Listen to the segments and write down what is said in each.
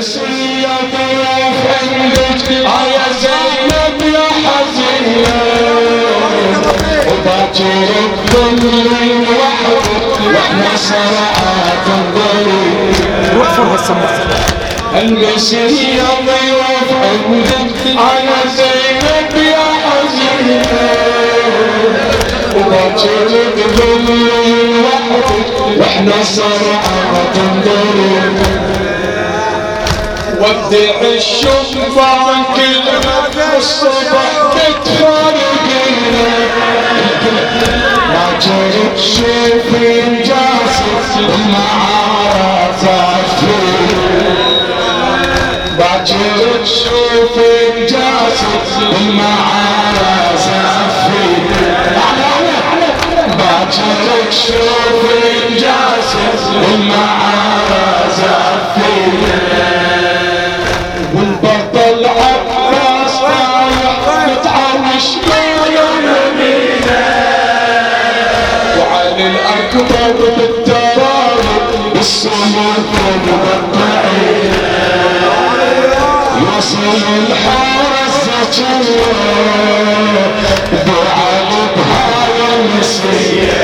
المسية ضيوف عندك يا زينب يا حزينة وباكر الظل وحدك وإحنا صرعات الضريب وقفوا هالسماعة المسيح ضيوف عندك يا زينب يا حزينة وباكر الظل وحدك وإحنا صرعات الضريب ودع الشبان كلمة والصبح بتفارقينا ما جرت شوفي جاسد ومعارة تعفين ما جرت شوفي جاسد ومعارة تعفين ما جرت شوفي جاسد ومعارة بالصمود مقطعين يوصل الحارس زكية وعلي بهاي المسية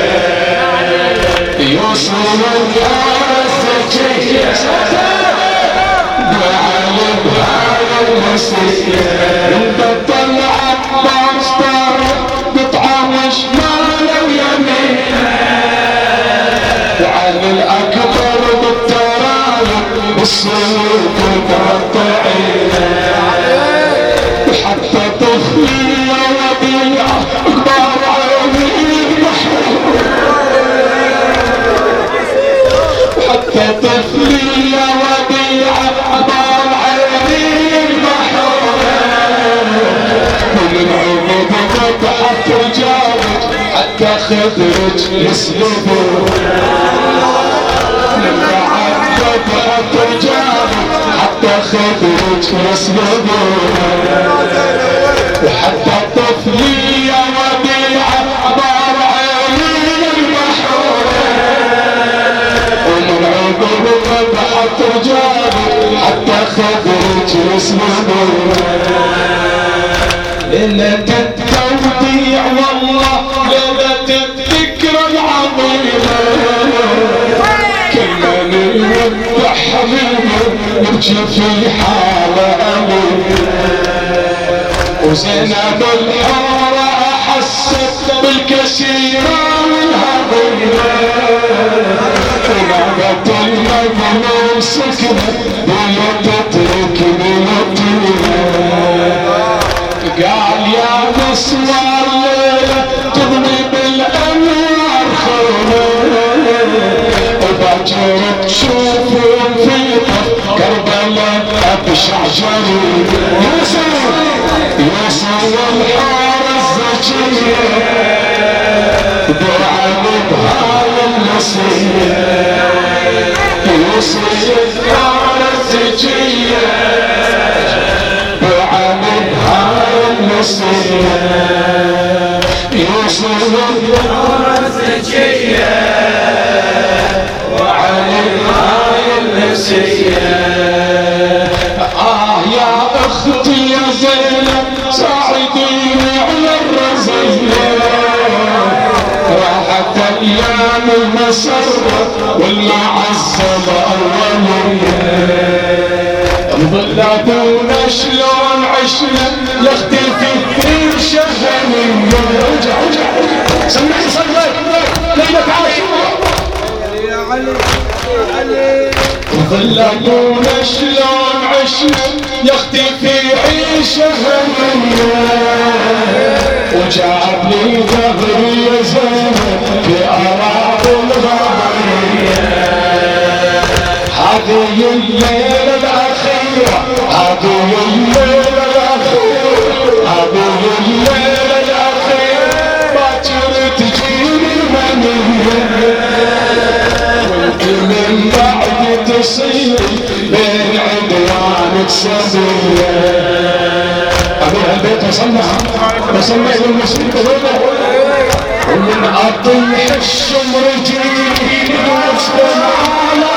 يوصل الحارس زكية وعلم هذا المسيح مقطعينه وحتى طفلي وديع كبار عيني حتى طفلي يا عبار عيني المحرومة ومن عمود فتحت رجالك حتى خدرج يسلبوا من بعد فتحت رجالك حتى خدرج يسلبوا وحتى طفلي يا وديع عبار عيني المحرومة ومن عقب ذبحت حتى خذرت يسلمون ليلة التوديع والله ليلة الذكرى العظيمة حالة أمينة وزينب الحارة أحست بالكسيرة والهضيمة ونادت المظلوم سكنة ولا تتركني مطينة قال يا نسوى الليلة تضرب الأنوار خيمة وباكر جريد يوسف يوسف الحارة الزكية برعب بهاي النصية يوصي الحارة الزكية برعب بهاي النصية يوصي الحارة الزكية وعلي هاي النسية أيام المسرة والمعزة الأولية ظلاتنا شلون عشنا يختفي في شهرية رجع رجع رجع. سمعني صدرك ليلة عاشوراء ظلاتنا شلون عشنا يختفي عيشه هنية وجاب لي ظهري هذه الليلة الأخيرة هذه الليلة الأخيرة هذه الليلة الأخيرة باكر تجيني المنية وانت من بعد تصير بين عدوانك سبية أبي البيت إلى المسجد كذولا ومن أطيح الشمر جيني واسلم على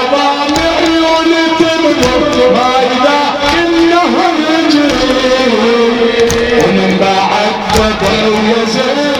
تنظر ما اذا إنهم يجري ومن بعد بدر يا زين